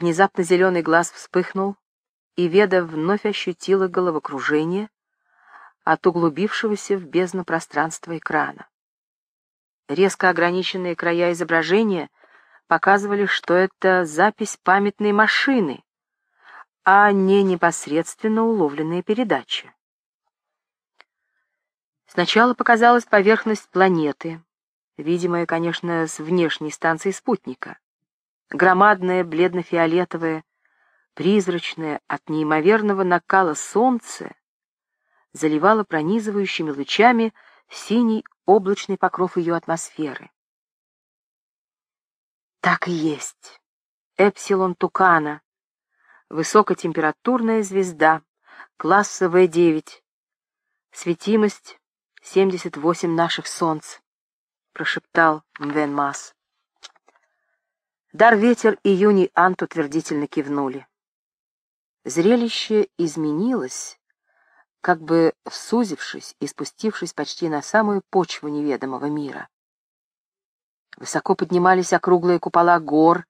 Внезапно зеленый глаз вспыхнул, и Веда вновь ощутила головокружение от углубившегося в бездну пространства экрана. Резко ограниченные края изображения показывали, что это запись памятной машины, а не непосредственно уловленные передачи. Сначала показалась поверхность планеты, видимая, конечно, с внешней станции спутника. Громадное бледно-фиолетовое, призрачное от неимоверного накала солнце заливало пронизывающими лучами синий облачный покров ее атмосферы. Так и есть. Эпсилон Тукана, высокотемпературная звезда, класса В9, светимость 78 наших солнц, прошептал Мвен Мас. Дар ветер и Юни Ант утвердительно кивнули. Зрелище изменилось, как бы всузившись и спустившись почти на самую почву неведомого мира. Высоко поднимались округлые купола гор,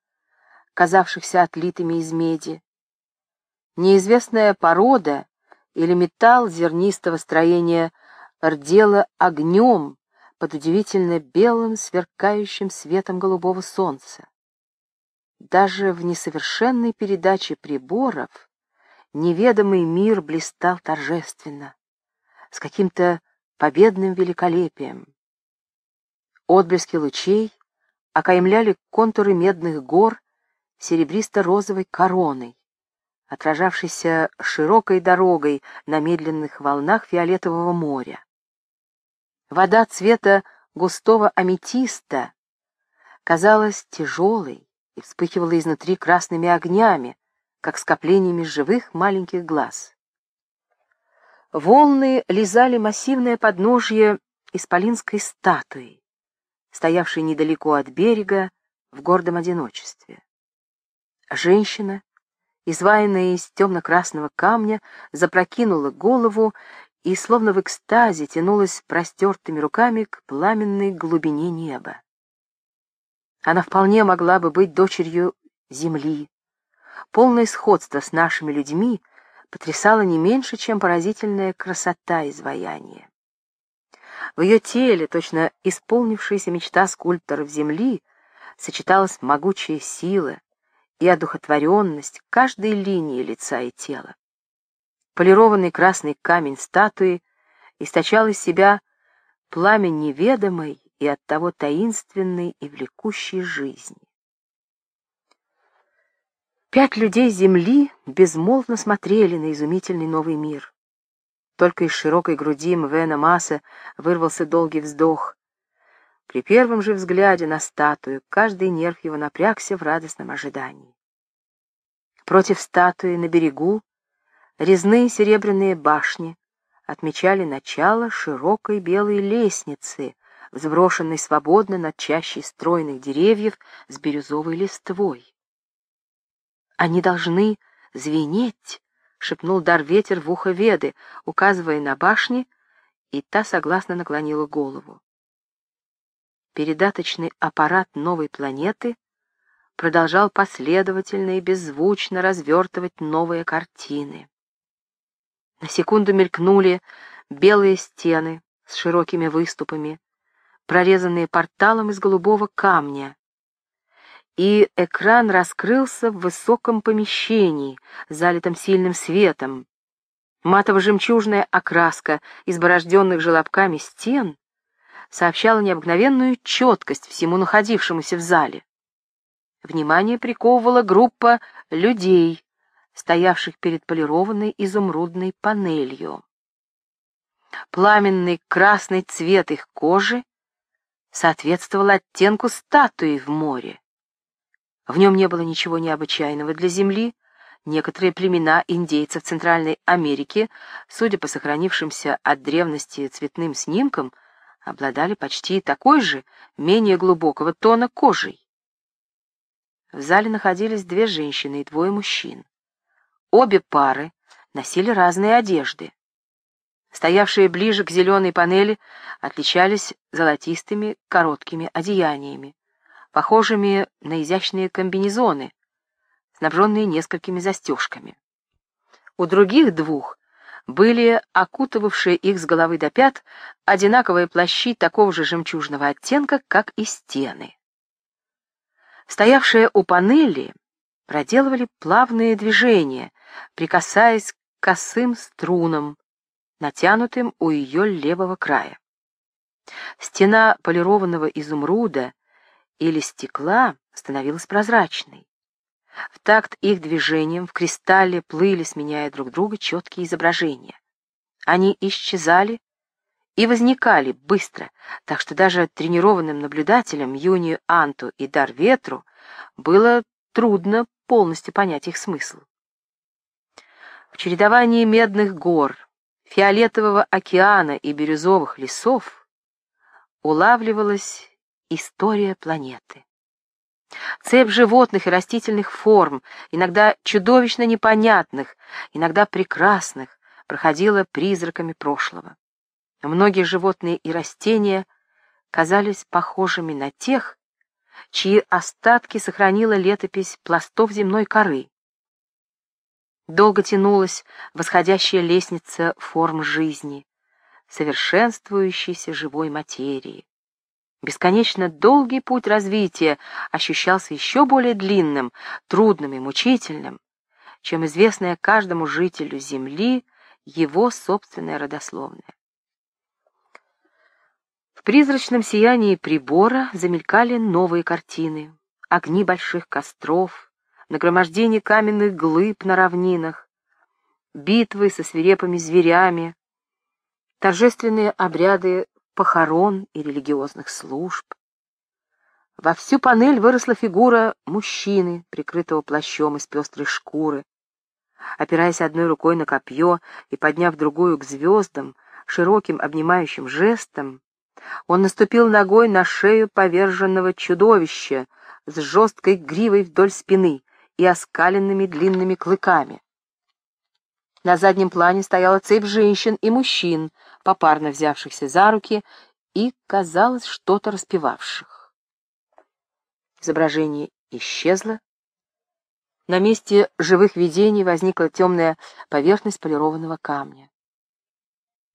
казавшихся отлитыми из меди. Неизвестная порода или металл зернистого строения рдела огнем под удивительно белым, сверкающим светом голубого солнца. Даже в несовершенной передаче приборов неведомый мир блистал торжественно, с каким-то победным великолепием. Отблески лучей окаймляли контуры медных гор серебристо-розовой короной, отражавшейся широкой дорогой на медленных волнах фиолетового моря. Вода цвета густого аметиста казалась тяжелой и вспыхивала изнутри красными огнями, как скоплениями живых маленьких глаз. Волны лизали массивное подножье исполинской статуи, стоявшей недалеко от берега в гордом одиночестве. Женщина, изваянная из темно-красного камня, запрокинула голову и, словно в экстазе, тянулась простертыми руками к пламенной глубине неба. Она вполне могла бы быть дочерью земли, полное сходство с нашими людьми потрясало не меньше, чем поразительная красота изваяния. В ее теле, точно исполнившаяся мечта скульпторов Земли, сочеталась могучая сила и одухотворенность каждой линии лица и тела. Полированный красный камень статуи источал из себя пламя неведомой и оттого таинственной и влекущей жизни. Пять людей Земли безмолвно смотрели на изумительный новый мир. Только из широкой груди Мвена Масса вырвался долгий вздох. При первом же взгляде на статую каждый нерв его напрягся в радостном ожидании. Против статуи на берегу резные серебряные башни отмечали начало широкой белой лестницы, взброшенной свободно над чащей стройных деревьев с бирюзовой листвой. Они должны звенеть, — шепнул дар ветер в ухо Веды, указывая на башни, и та согласно наклонила голову. Передаточный аппарат новой планеты продолжал последовательно и беззвучно развертывать новые картины. На секунду мелькнули белые стены с широкими выступами, прорезанные порталом из голубого камня, и экран раскрылся в высоком помещении, залитом сильным светом. Матово-жемчужная окраска изборожденных желобками стен сообщала необыкновенную четкость всему находившемуся в зале. Внимание приковывала группа людей, стоявших перед полированной изумрудной панелью. Пламенный красный цвет их кожи соответствовал оттенку статуи в море. В нем не было ничего необычайного для Земли. Некоторые племена индейцев Центральной Америки, судя по сохранившимся от древности цветным снимкам, обладали почти такой же, менее глубокого тона кожей. В зале находились две женщины и двое мужчин. Обе пары носили разные одежды. Стоявшие ближе к зеленой панели отличались золотистыми короткими одеяниями похожими на изящные комбинезоны, снабженные несколькими застежками. У других двух были окутывавшие их с головы до пят одинаковые плащи такого же жемчужного оттенка, как и стены. Стоявшие у панели проделывали плавные движения, прикасаясь к косым струнам, натянутым у ее левого края. Стена полированного изумруда или стекла становилась прозрачной. В такт их движением в кристалле плыли, сменяя друг друга, четкие изображения. Они исчезали и возникали быстро, так что даже тренированным наблюдателям Юнию Анту и Дар Ветру было трудно полностью понять их смысл. В чередовании медных гор, фиолетового океана и бирюзовых лесов улавливалась история планеты. Цепь животных и растительных форм, иногда чудовищно непонятных, иногда прекрасных, проходила призраками прошлого. Многие животные и растения казались похожими на тех, чьи остатки сохранила летопись пластов земной коры. Долго тянулась восходящая лестница форм жизни, совершенствующейся живой материи. Бесконечно долгий путь развития ощущался еще более длинным, трудным и мучительным, чем известная каждому жителю Земли его собственная родословная. В призрачном сиянии прибора замелькали новые картины, огни больших костров, нагромождение каменных глыб на равнинах, битвы со свирепыми зверями, торжественные обряды похорон и религиозных служб. Во всю панель выросла фигура мужчины, прикрытого плащом из пестрой шкуры. Опираясь одной рукой на копье и подняв другую к звездам, широким обнимающим жестом, он наступил ногой на шею поверженного чудовища с жесткой гривой вдоль спины и оскаленными длинными клыками. На заднем плане стояла цепь женщин и мужчин, попарно взявшихся за руки и, казалось, что-то распевавших. Изображение исчезло. На месте живых видений возникла темная поверхность полированного камня.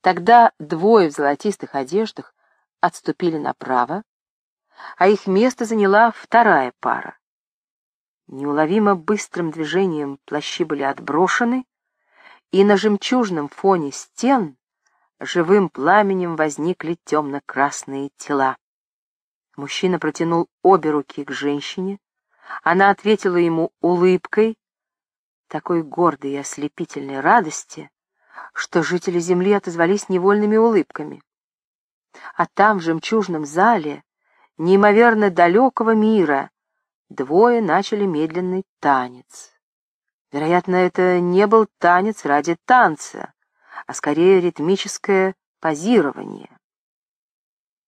Тогда двое в золотистых одеждах отступили направо, а их место заняла вторая пара. Неуловимо быстрым движением плащи были отброшены, и на жемчужном фоне стен живым пламенем возникли темно-красные тела. Мужчина протянул обе руки к женщине, она ответила ему улыбкой, такой гордой и ослепительной радости, что жители земли отозвались невольными улыбками. А там, в жемчужном зале, неимоверно далекого мира, двое начали медленный танец. Вероятно, это не был танец ради танца, а скорее ритмическое позирование.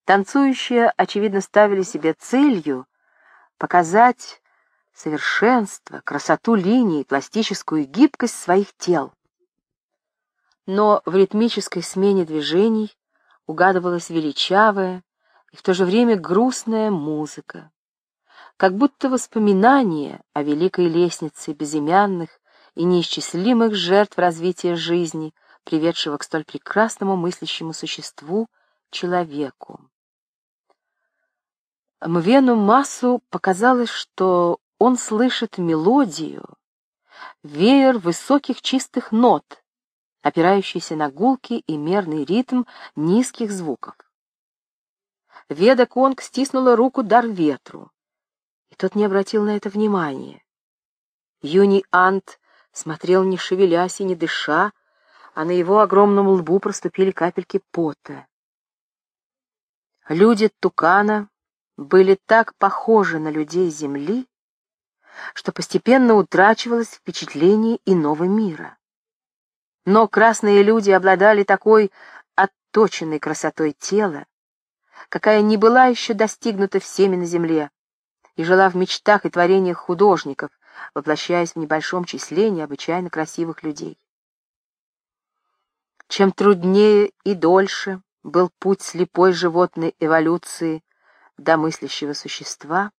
Танцующие, очевидно, ставили себе целью показать совершенство, красоту линий, пластическую гибкость своих тел. Но в ритмической смене движений угадывалась величавая и в то же время грустная музыка как будто воспоминание о великой лестнице безымянных и неисчислимых жертв развития жизни, приведшего к столь прекрасному мыслящему существу, человеку. Мвену Массу показалось, что он слышит мелодию, веер высоких чистых нот, опирающийся на гулкий и мерный ритм низких звуков. Веда Конг стиснула руку дар ветру и тот не обратил на это внимания. Юний Ант смотрел, не шевелясь и не дыша, а на его огромном лбу проступили капельки пота. Люди Тукана были так похожи на людей Земли, что постепенно утрачивалось впечатление иного мира. Но красные люди обладали такой отточенной красотой тела, какая не была еще достигнута всеми на Земле, и жила в мечтах и творениях художников, воплощаясь в небольшом числе необычайно красивых людей. Чем труднее и дольше был путь слепой животной эволюции до мыслящего существа,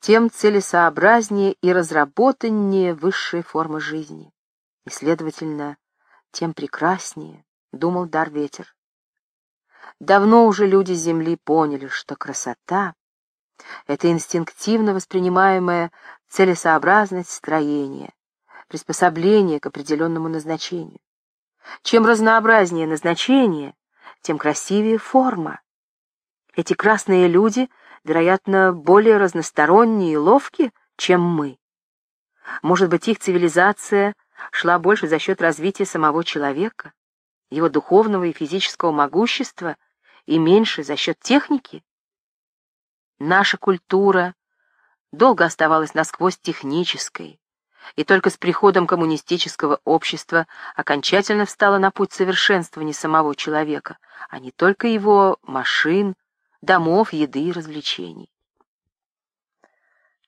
тем целесообразнее и разработаннее высшая форма жизни. И, следовательно, тем прекраснее, — думал Дар-ветер. Давно уже люди Земли поняли, что красота — это инстинктивно воспринимаемая целесообразность строения, приспособление к определенному назначению. Чем разнообразнее назначение, тем красивее форма. Эти красные люди, вероятно, более разносторонние и ловки, чем мы. Может быть, их цивилизация шла больше за счет развития самого человека, его духовного и физического могущества, и меньше за счет техники? Наша культура долго оставалась насквозь технической, и только с приходом коммунистического общества окончательно встала на путь совершенствования самого человека, а не только его машин, домов, еды и развлечений.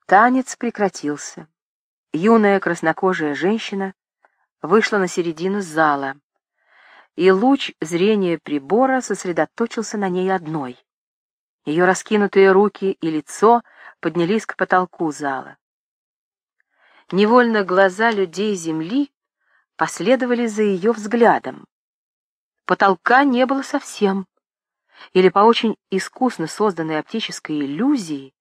Танец прекратился. Юная краснокожая женщина вышла на середину зала, и луч зрения прибора сосредоточился на ней одной. Ее раскинутые руки и лицо поднялись к потолку зала. Невольно глаза людей Земли последовали за ее взглядом. Потолка не было совсем. Или по очень искусно созданной оптической иллюзии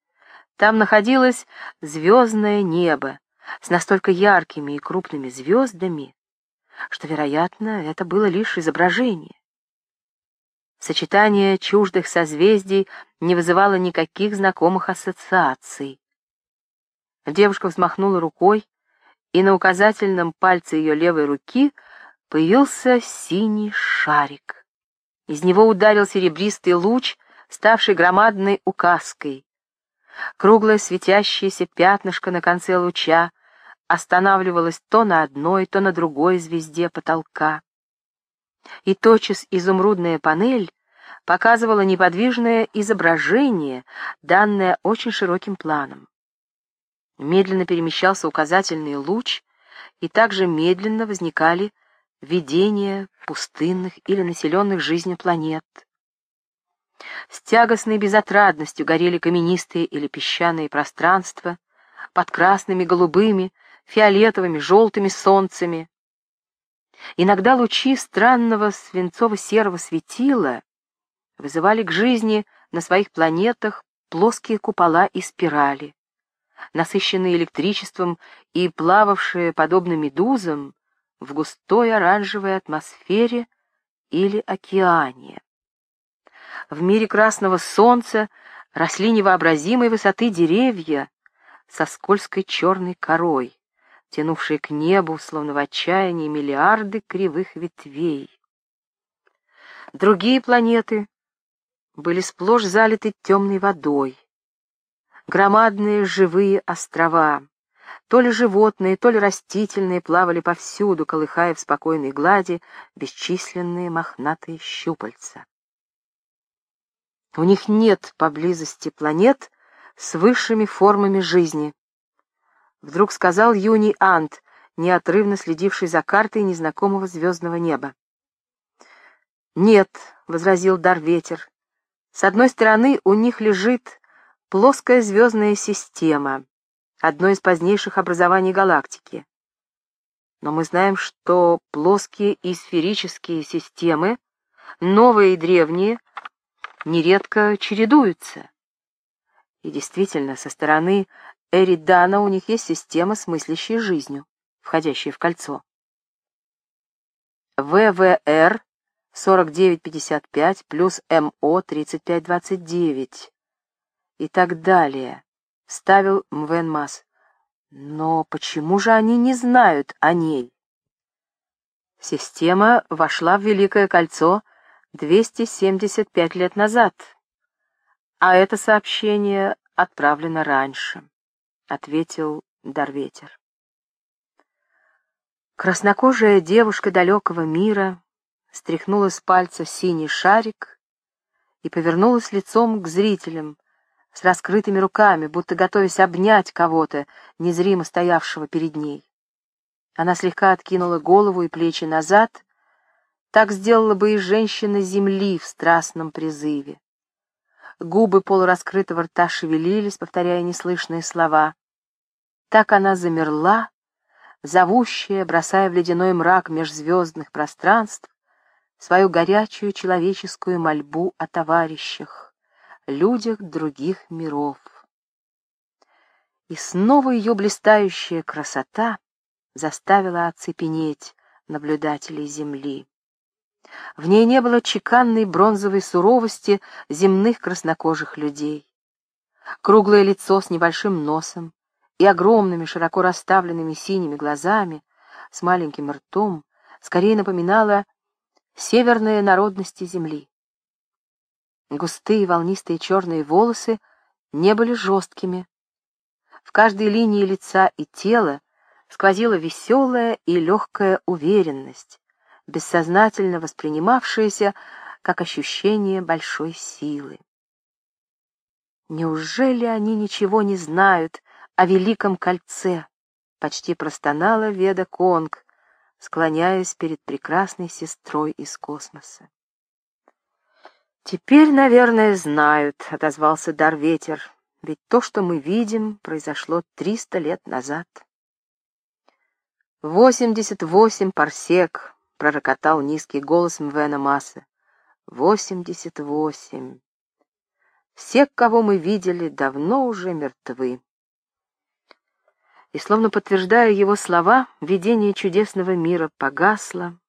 там находилось звездное небо с настолько яркими и крупными звездами, что, вероятно, это было лишь изображение. Сочетание чуждых созвездий не вызывало никаких знакомых ассоциаций. Девушка взмахнула рукой, и на указательном пальце ее левой руки появился синий шарик. Из него ударил серебристый луч, ставший громадной указкой. Круглое светящееся пятнышко на конце луча останавливалось то на одной, то на другой звезде потолка. И тотчас изумрудная панель показывала неподвижное изображение, данное очень широким планом. Медленно перемещался указательный луч, и также медленно возникали видения пустынных или населенных жизнью планет. С тягостной безотрадностью горели каменистые или песчаные пространства под красными, голубыми, фиолетовыми, желтыми солнцами. Иногда лучи странного свинцово-серого светила вызывали к жизни на своих планетах плоские купола и спирали, насыщенные электричеством и плававшие, подобно медузам, в густой оранжевой атмосфере или океане. В мире красного солнца росли невообразимой высоты деревья со скользкой черной корой тянувшие к небу, словно в отчаянии, миллиарды кривых ветвей. Другие планеты были сплошь залиты темной водой. Громадные живые острова, то ли животные, то ли растительные, плавали повсюду, колыхая в спокойной глади бесчисленные мохнатые щупальца. У них нет поблизости планет с высшими формами жизни, Вдруг сказал Юний Ант, неотрывно следивший за картой незнакомого звездного неба. «Нет», — возразил Дар-ветер, — «с одной стороны у них лежит плоская звездная система, одно из позднейших образований галактики. Но мы знаем, что плоские и сферические системы, новые и древние, нередко чередуются. И действительно, со стороны Эридана у них есть система с мыслящей жизнью, входящая в кольцо. ВВР 4955 плюс МО 3529 и так далее, ставил Мвен Мас. Но почему же они не знают о ней? Система вошла в Великое кольцо 275 лет назад, а это сообщение отправлено раньше ответил Дарветер. Краснокожая девушка далекого мира стряхнула с пальца синий шарик и повернулась лицом к зрителям с раскрытыми руками, будто готовясь обнять кого-то, незримо стоявшего перед ней. Она слегка откинула голову и плечи назад, так сделала бы и женщина земли в страстном призыве. губы полураскрытого рта шевелились, повторяя неслышные слова. Так она замерла, зовущая, бросая в ледяной мрак межзвездных пространств свою горячую человеческую мольбу о товарищах, людях других миров. И снова ее блистающая красота заставила оцепенеть наблюдателей Земли. В ней не было чеканной бронзовой суровости земных краснокожих людей. Круглое лицо с небольшим носом и огромными широко расставленными синими глазами, с маленьким ртом, скорее напоминало северные народности Земли. Густые волнистые черные волосы не были жесткими. В каждой линии лица и тела сквозила веселая и легкая уверенность, бессознательно воспринимавшаяся как ощущение большой силы. Неужели они ничего не знают о Великом Кольце? Почти простонала Веда Конг, склоняясь перед прекрасной сестрой из космоса. «Теперь, наверное, знают», — отозвался Дар Ветер, «ведь то, что мы видим, произошло триста лет назад». «Восемьдесят восемь парсек», — пророкотал низкий голос Мвена Масса. «Восемьдесят восемь. Все, кого мы видели, давно уже мертвы». И, словно подтверждая его слова, видение чудесного мира погасло,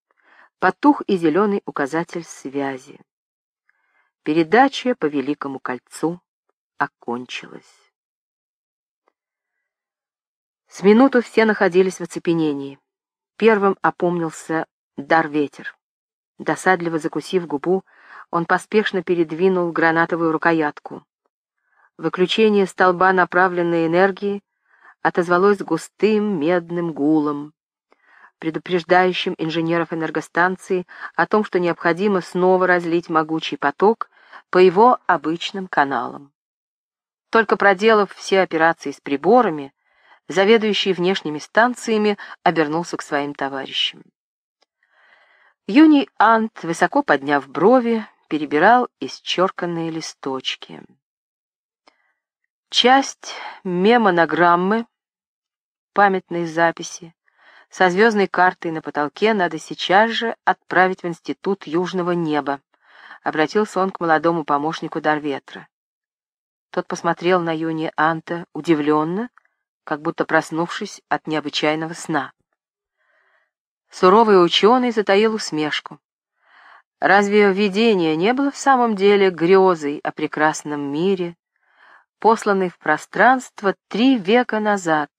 потух и зеленый указатель связи. Передача по Великому кольцу окончилась. С минуту все находились в оцепенении. Первым опомнился дар-ветер. Досадливо закусив губу, он поспешно передвинул гранатовую рукоятку. Выключение столба направленной энергии отозвалось густым медным гулом, предупреждающим инженеров энергостанции о том, что необходимо снова разлить могучий поток по его обычным каналам. Только проделав все операции с приборами, заведующий внешними станциями, обернулся к своим товарищам. Юний Ант, высоко подняв брови, перебирал исчерканные листочки. Часть мемонограммы, памятной записи, со звездной картой на потолке надо сейчас же отправить в Институт Южного Неба, обратился он к молодому помощнику Дарветра. Тот посмотрел на Юни Анта удивленно, как будто проснувшись от необычайного сна. Суровый ученый затаил усмешку. Разве видение не было в самом деле грезой о прекрасном мире, посланной в пространство три века назад?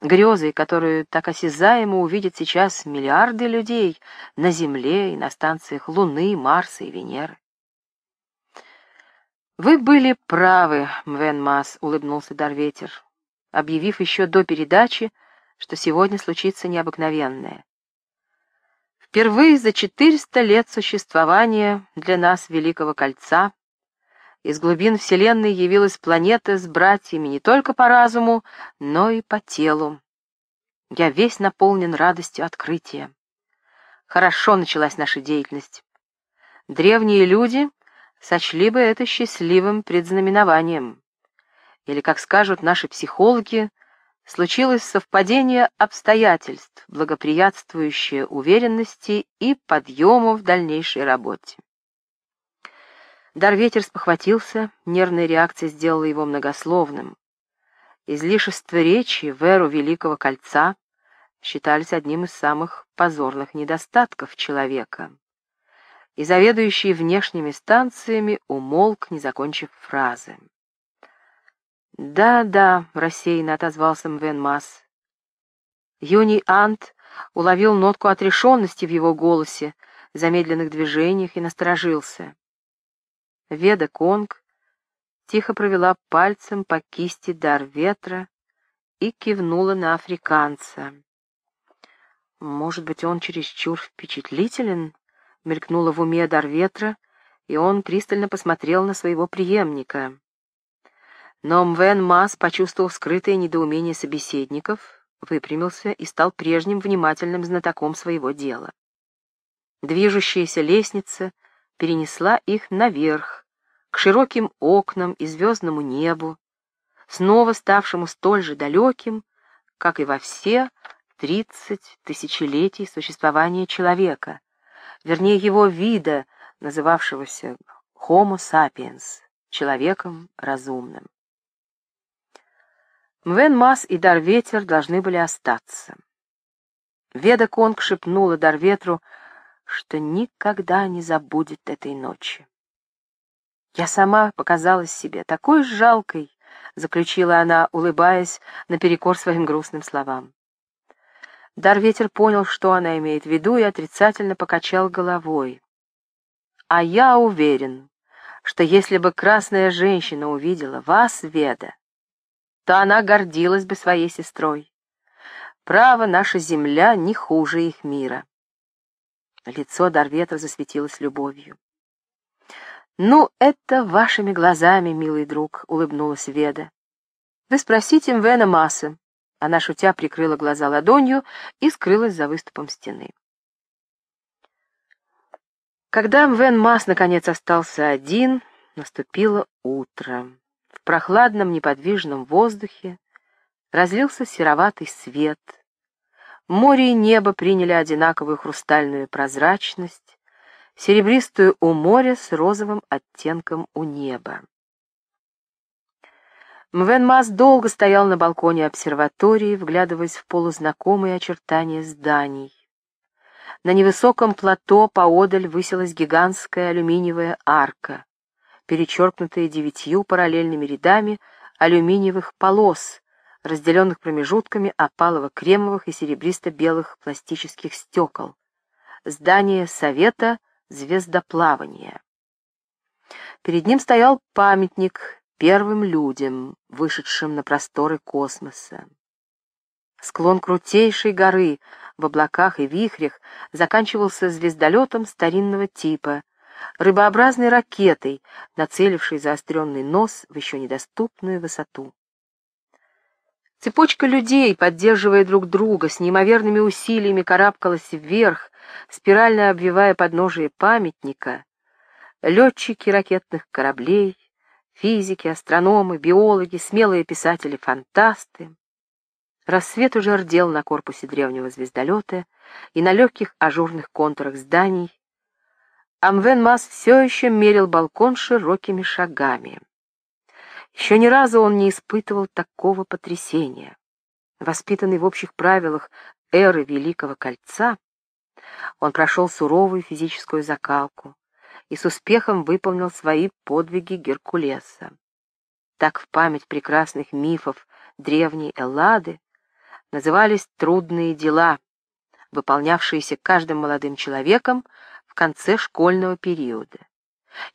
Грезой, которую так осязаемо увидят сейчас миллиарды людей на Земле и на станциях Луны, Марса и Венеры. «Вы были правы, Мвен Мас», — улыбнулся Дарветер объявив еще до передачи, что сегодня случится необыкновенное. Впервые за 400 лет существования для нас Великого Кольца из глубин Вселенной явилась планета с братьями не только по разуму, но и по телу. Я весь наполнен радостью открытия. Хорошо началась наша деятельность. Древние люди сочли бы это счастливым предзнаменованием или, как скажут наши психологи, случилось совпадение обстоятельств, благоприятствующее уверенности и подъему в дальнейшей работе. Дарветер спохватился, нервная реакция сделала его многословным. Излишество речи в эру Великого Кольца считались одним из самых позорных недостатков человека. И заведующий внешними станциями умолк, не закончив фразы. «Да, да», — рассеянно отозвался Мвен Масс. Юний Ант уловил нотку отрешенности в его голосе, замедленных движениях и насторожился. Веда Конг тихо провела пальцем по кисти дар ветра и кивнула на африканца. «Может быть, он чересчур впечатлителен?» — мелькнула в уме дар ветра, и он пристально посмотрел на своего преемника. Но Мвен Мас, почувствовав скрытое недоумение собеседников, выпрямился и стал прежним внимательным знатоком своего дела. Движущаяся лестница перенесла их наверх, к широким окнам и звездному небу, снова ставшему столь же далеким, как и во все тридцать тысячелетий существования человека, вернее его вида, называвшегося Homo sapiens, человеком разумным. Мвен Мас и Дарветер должны были остаться. Веда Конг шепнула Дарветру, что никогда не забудет этой ночи. Я сама показалась себе такой жалкой, заключила она, улыбаясь наперекор своим грустным словам. Дарветер понял, что она имеет в виду, и отрицательно покачал головой. «А я уверен, что если бы красная женщина увидела вас, Веда, то она гордилась бы своей сестрой. Право, наша земля не хуже их мира». Лицо Дарветра засветилось любовью. «Ну, это вашими глазами, милый друг», — улыбнулась Веда. «Вы спросите Мвена Масса, она, шутя, прикрыла глаза ладонью и скрылась за выступом стены. Когда Мвен Мас наконец остался один, наступило утро. В прохладном неподвижном воздухе разлился сероватый свет. Море и небо приняли одинаковую хрустальную прозрачность, серебристую у моря с розовым оттенком у неба. Мвен Мас долго стоял на балконе обсерватории, вглядываясь в полузнакомые очертания зданий. На невысоком плато поодаль высилась гигантская алюминиевая арка, перечеркнутая девятью параллельными рядами алюминиевых полос, разделенных промежутками опалово-кремовых и серебристо-белых пластических стекол. Здание Совета звездоплавания. Перед ним стоял памятник первым людям, вышедшим на просторы космоса. Склон крутейшей горы в облаках и вихрях заканчивался звездолетом старинного типа, рыбообразной ракетой, нацелившей заостренный нос в еще недоступную высоту. Цепочка людей, поддерживая друг друга, с неимоверными усилиями карабкалась вверх, спирально обвивая подножие памятника. Летчики ракетных кораблей, Физики, астрономы, биологи, смелые писатели-фантасты. Рассвет уже рдел на корпусе древнего звездолета и на легких ажурных контурах зданий. Амвен Мас все еще мерил балкон широкими шагами. Еще ни разу он не испытывал такого потрясения. Воспитанный в общих правилах эры Великого Кольца, он прошел суровую физическую закалку, и с успехом выполнил свои подвиги Геркулеса. Так в память прекрасных мифов древней Эллады назывались трудные дела, выполнявшиеся каждым молодым человеком в конце школьного периода.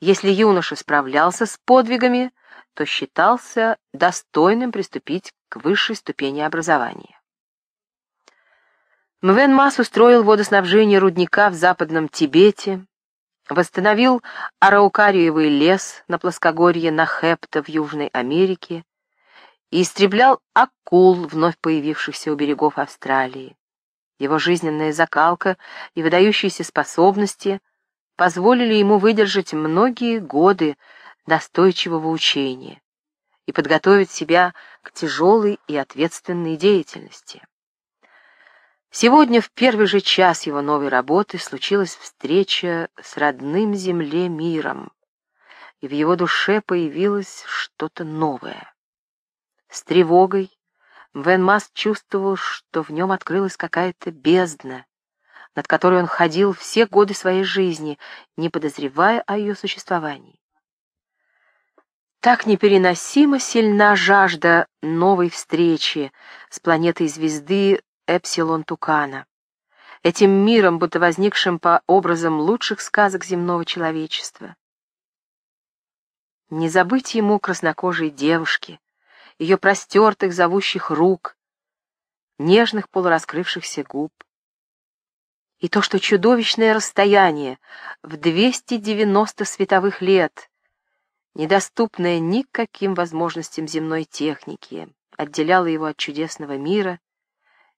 Если юноша справлялся с подвигами, то считался достойным приступить к высшей ступени образования. Мвен Мас устроил водоснабжение рудника в Западном Тибете, восстановил араукариевый лес на плоскогорье Нахепта в Южной Америке и истреблял акул, вновь появившихся у берегов Австралии. Его жизненная закалка и выдающиеся способности позволили ему выдержать многие годы настойчивого учения и подготовить себя к тяжелой и ответственной деятельности. Сегодня, в первый же час его новой работы, случилась встреча с родным земле миром, и в его душе появилось что-то новое. С тревогой Вен Мас чувствовал, что в нем открылась какая-то бездна, над которой он ходил все годы своей жизни, не подозревая о ее существовании. Так непереносимо сильна жажда новой встречи с планетой звезды Эпсилон Тукана, этим миром, будто возникшим по образам лучших сказок земного человечества. Не забыть ему краснокожей девушки, ее простертых, зовущих рук, нежных полураскрывшихся губ. И то, что чудовищное расстояние в 290 световых лет, недоступное никаким возможностям земной техники, отделяло его от чудесного мира,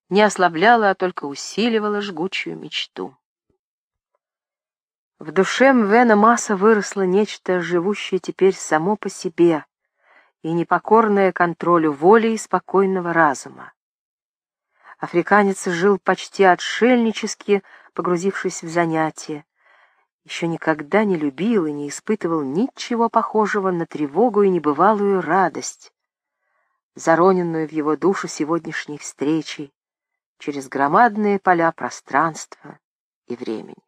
не ослабляла, а только усиливала жгучую мечту. В душе Мвена Масса выросло нечто, живущее теперь само по себе и непокорное контролю воли и спокойного разума. Африканец жил почти отшельнически, погрузившись в занятия, еще никогда не любил и не испытывал ничего похожего на тревогу и небывалую радость, зароненную в его душу сегодняшней встречей через громадные поля пространства и времени.